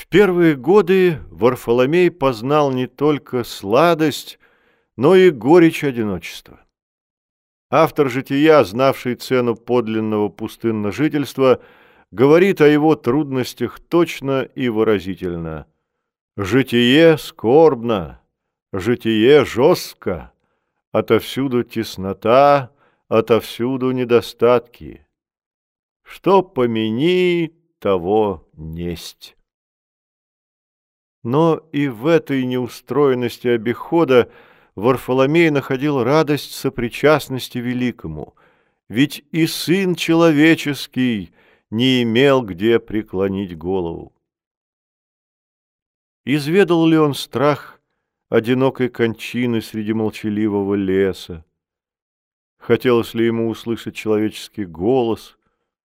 В первые годы Варфоломей познал не только сладость, но и горечь одиночества. Автор жития, знавший цену подлинного пустынного жительства, говорит о его трудностях точно и выразительно. «Житие скорбно, житие жестко, отовсюду теснота, отовсюду недостатки. Что помяни, того несть». Но и в этой неустроенности обихода Варфоломей находил радость сопричастности великому, ведь и сын человеческий не имел где преклонить голову. Изведал ли он страх одинокой кончины среди молчаливого леса? Хотелось ли ему услышать человеческий голос,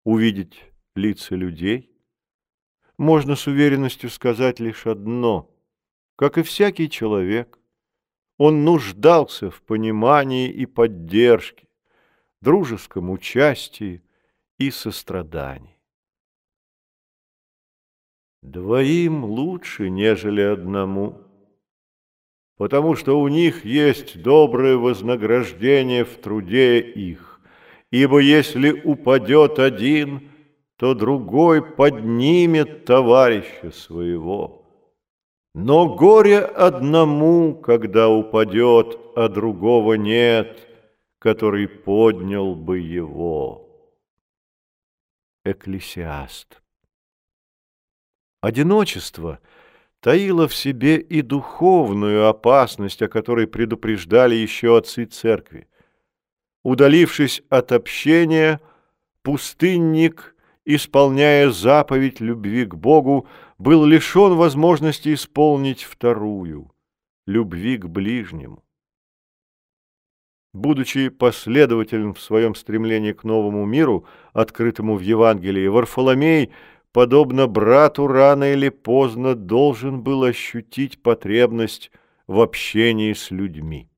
увидеть лица людей? Можно с уверенностью сказать лишь одно. Как и всякий человек, он нуждался в понимании и поддержке, дружеском участии и сострадании. Двоим лучше, нежели одному, потому что у них есть доброе вознаграждение в труде их, ибо если упадет один – то другой поднимет товарища своего. Но горе одному, когда упадет, а другого нет, который поднял бы его. Экклесиаст. Одиночество таило в себе и духовную опасность, о которой предупреждали еще отцы церкви. Удалившись от общения, пустынник – исполняя заповедь любви к Богу, был лишен возможности исполнить вторую – любви к ближнему. Будучи последователем в своем стремлении к новому миру, открытому в Евангелии, Варфоломей, подобно брату, рано или поздно должен был ощутить потребность в общении с людьми.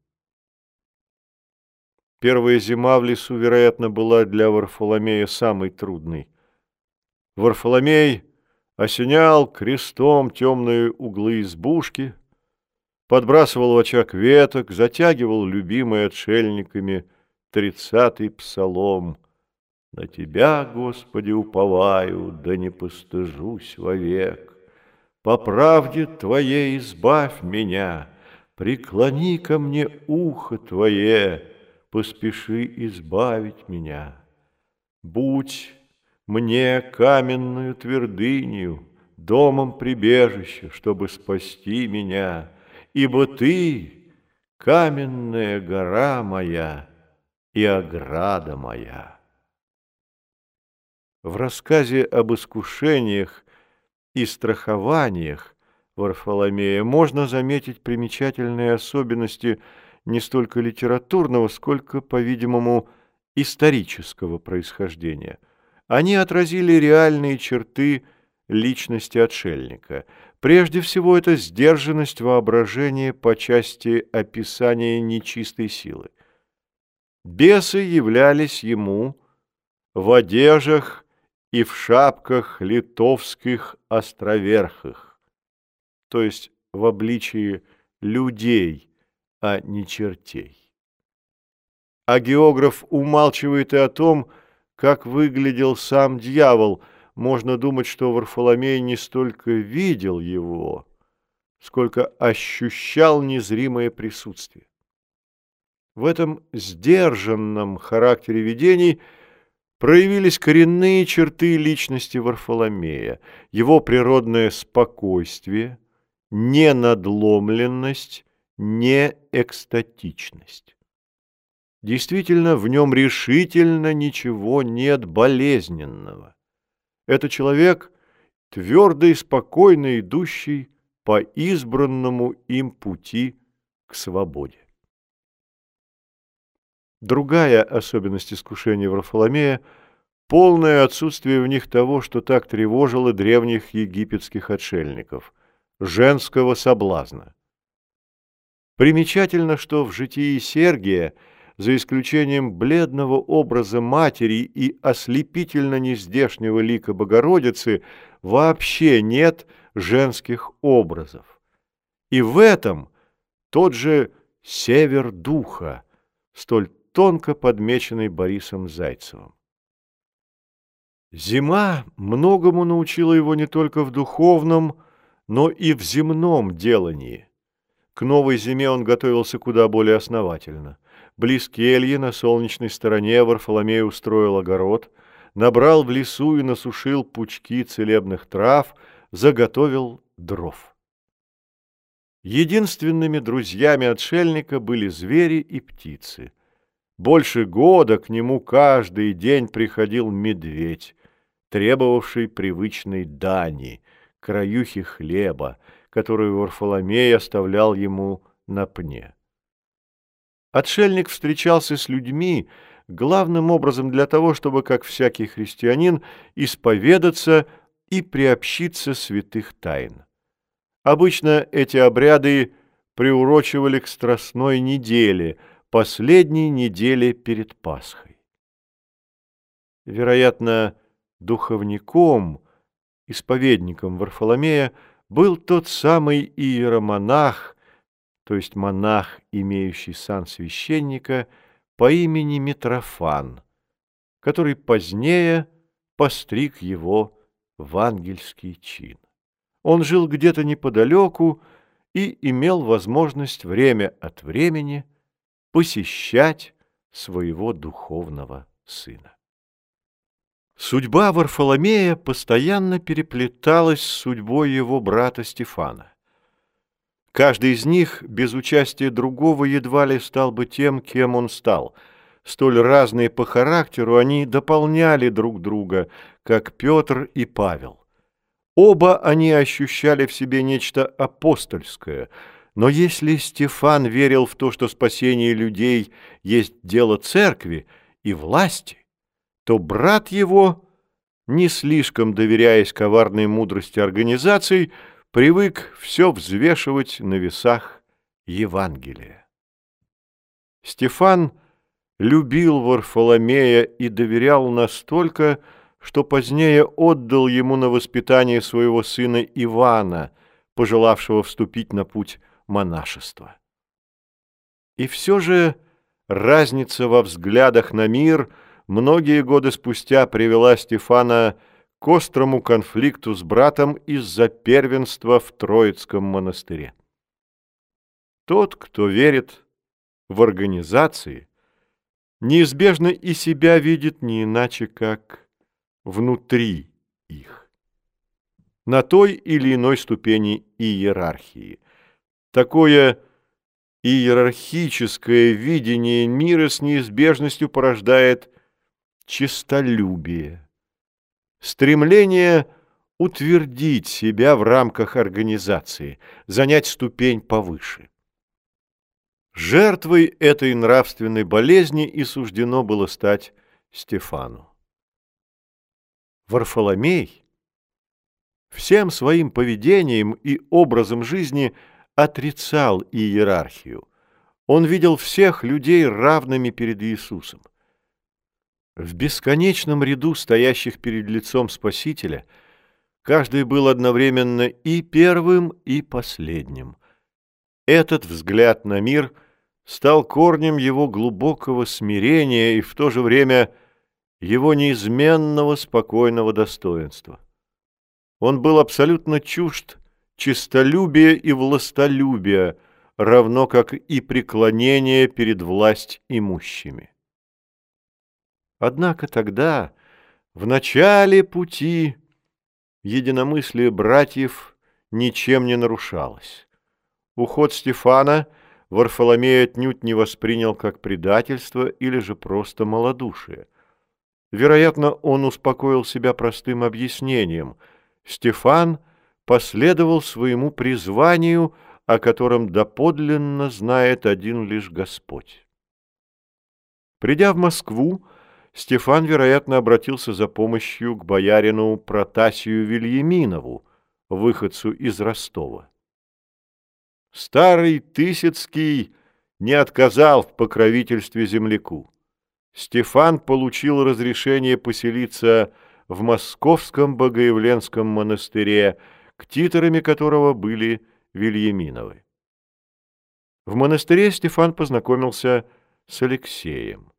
Первая зима в лесу, вероятно, была для Варфоломея самой трудной. Варфоломей осенял крестом темные углы избушки, подбрасывал в очаг веток, затягивал любимый отшельниками тридцатый псалом. На Тебя, Господи, уповаю, да не постыжусь вовек. По правде Твоей избавь меня, преклони ко мне ухо Твое, поспеши избавить меня. Будь мне каменную твердыню, домом прибежище, чтобы спасти меня, ибо ты — каменная гора моя и ограда моя. В рассказе об искушениях и страхованиях Варфоломея можно заметить примечательные особенности не столько литературного, сколько, по-видимому, исторического происхождения – они отразили реальные черты личности отшельника. Прежде всего, это сдержанность воображения по части описания нечистой силы. Бесы являлись ему в одежах и в шапках литовских островерхых, то есть в обличии людей, а не чертей. А географ умалчивает и о том, как выглядел сам дьявол, можно думать, что Варфоломей не столько видел его, сколько ощущал незримое присутствие. В этом сдержанном характере видений проявились коренные черты личности Варфоломея, его природное спокойствие, ненадломленность, неэкстатичность. Действительно, в нем решительно ничего нет болезненного. Это человек, твердо и спокойно идущий по избранному им пути к свободе. Другая особенность искушения Варфоломея – полное отсутствие в них того, что так тревожило древних египетских отшельников – женского соблазна. Примечательно, что в житии Сергия – за исключением бледного образа матери и ослепительно нездешнего лика Богородицы, вообще нет женских образов. И в этом тот же север духа, столь тонко подмеченный Борисом Зайцевым. Зима многому научила его не только в духовном, но и в земном делании. К новой зиме он готовился куда более основательно. Близ кельи на солнечной стороне Варфоломей устроил огород, набрал в лесу и насушил пучки целебных трав, заготовил дров. Единственными друзьями отшельника были звери и птицы. Больше года к нему каждый день приходил медведь, требовавший привычной дани, краюхи хлеба, которую Варфоломей оставлял ему на пне. Отшельник встречался с людьми главным образом для того, чтобы, как всякий христианин, исповедаться и приобщиться святых тайн. Обычно эти обряды приурочивали к Страстной неделе, последней неделе перед Пасхой. Вероятно, духовником, исповедником Варфоломея, был тот самый иеромонах, то есть монах, имеющий сан священника, по имени Митрофан, который позднее постриг его в ангельский чин. Он жил где-то неподалеку и имел возможность время от времени посещать своего духовного сына. Судьба Варфоломея постоянно переплеталась с судьбой его брата Стефана. Каждый из них без участия другого едва ли стал бы тем, кем он стал. Столь разные по характеру они дополняли друг друга, как Петр и Павел. Оба они ощущали в себе нечто апостольское, но если Стефан верил в то, что спасение людей есть дело церкви и власти, то брат его, не слишком доверяясь коварной мудрости организаций, привык все взвешивать на весах Евангелия. Стефан любил Варфоломея и доверял настолько, что позднее отдал ему на воспитание своего сына Ивана, пожелавшего вступить на путь монашества. И все же разница во взглядах на мир – многие годы спустя привела Стефана к острому конфликту с братом из-за первенства в Троицком монастыре. Тот, кто верит в организации, неизбежно и себя видит не иначе, как внутри их, на той или иной ступени иерархии. Такое иерархическое видение мира с неизбежностью порождает честолюбие, стремление утвердить себя в рамках организации, занять ступень повыше. Жертвой этой нравственной болезни и суждено было стать Стефану. Варфоломей всем своим поведением и образом жизни отрицал иерархию. Он видел всех людей равными перед Иисусом. В бесконечном ряду стоящих перед лицом Спасителя каждый был одновременно и первым, и последним. Этот взгляд на мир стал корнем его глубокого смирения и в то же время его неизменного спокойного достоинства. Он был абсолютно чужд честолюбия и властолюбия, равно как и преклонения перед власть имущими. Однако тогда, в начале пути, единомыслие братьев ничем не нарушалось. Уход Стефана Варфоломей отнюдь не воспринял как предательство или же просто малодушие. Вероятно, он успокоил себя простым объяснением. Стефан последовал своему призванию, о котором доподлинно знает один лишь Господь. Придя в Москву, Стефан, вероятно, обратился за помощью к боярину Протасию Вильяминову, выходцу из Ростова. Старый Тысяцкий не отказал в покровительстве земляку. Стефан получил разрешение поселиться в Московском Богоявленском монастыре, ктиторами которого были Вильяминовы. В монастыре Стефан познакомился с Алексеем.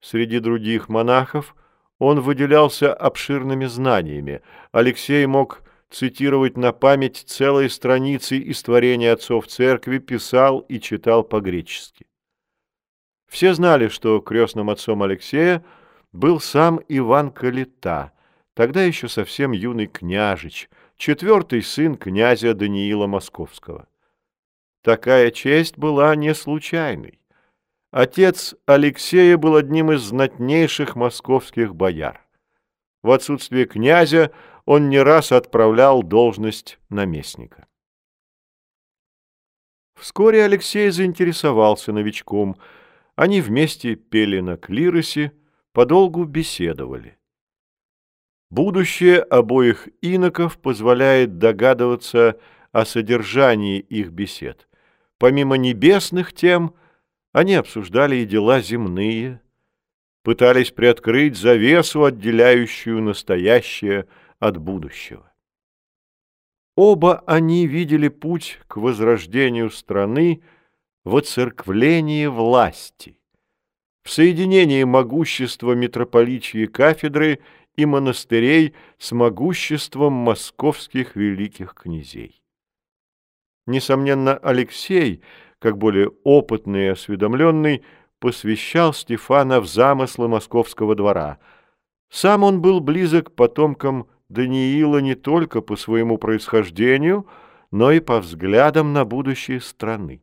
Среди других монахов он выделялся обширными знаниями. Алексей мог цитировать на память целые страницы из творения отцов церкви, писал и читал по-гречески. Все знали, что крестным отцом Алексея был сам Иван Калита, тогда еще совсем юный княжич, четвертый сын князя Даниила Московского. Такая честь была не случайной. Отец Алексея был одним из знатнейших московских бояр. В отсутствие князя он не раз отправлял должность наместника. Вскоре Алексей заинтересовался новичком. Они вместе пели на клиросе, подолгу беседовали. Будущее обоих иноков позволяет догадываться о содержании их бесед. Помимо небесных тем, они обсуждали и дела земные, пытались приоткрыть завесу, отделяющую настоящее от будущего. Оба они видели путь к возрождению страны в оцерквлении власти, в соединении могущества митрополичьей кафедры и монастырей с могуществом московских великих князей. Несомненно, Алексей, как более опытный и осведомленный, посвящал Стефана в замыслы московского двора. Сам он был близок потомкам Даниила не только по своему происхождению, но и по взглядам на будущее страны.